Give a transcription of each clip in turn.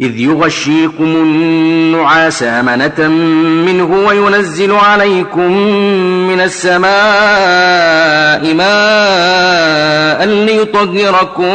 إذ يغشيكم النعاس أمنة منه وينزل عليكم من السماء ماء ليطهركم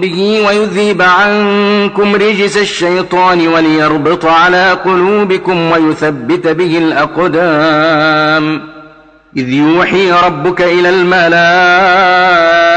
به ويذيب عنكم رجس الشيطان وليربط على قلوبكم ويثبت به الأقدام إذ يوحي ربك إلى الملائكة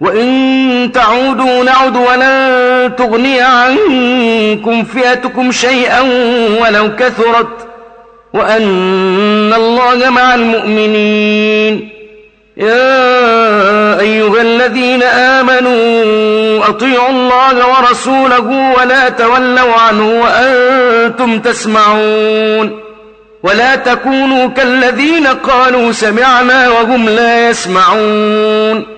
وإن تعودوا نعد ولن تغني عنكم فئتكم شيئا ولو كثرت وأن الله مع المؤمنين يا أيها الذين آمنوا أطيعوا الله ورسوله ولا تولوا عنه وأنتم تسمعون ولا تكونوا كالذين قالوا سمعنا وهم لا يسمعون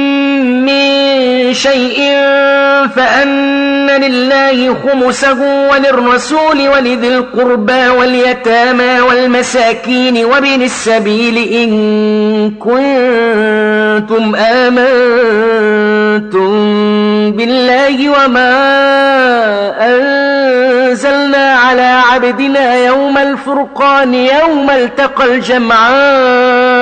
شيء فأن لله خمسه وللرسول ولذي القربى واليتامى والمساكين وبن السبيل إن كنتم آمنتم بالله وما أنزلنا على عبدنا يوم الفرقان يوم التقى الجمعان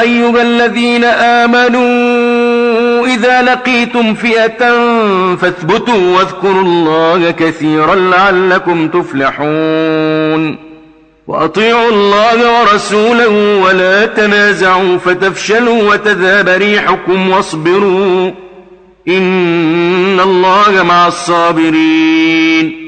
أيها الذين آمنوا إذا لقيتم فئة فاثبتوا واذكروا الله كثيرا لعلكم تفلحون وأطيعوا الله ورسوله ولا تنازعوا فتفشلوا وتذاب ريحكم واصبروا إن الله مع الصابرين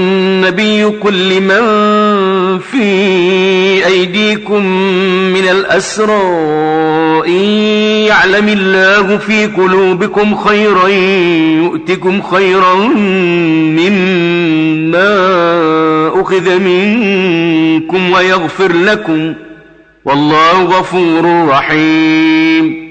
نبي كل من في أيديكم من الأسرى إن يعلم الله في قلوبكم خيرا يؤتكم خيرا مما أخذ منكم ويغفر لكم. والله غفور رحيم.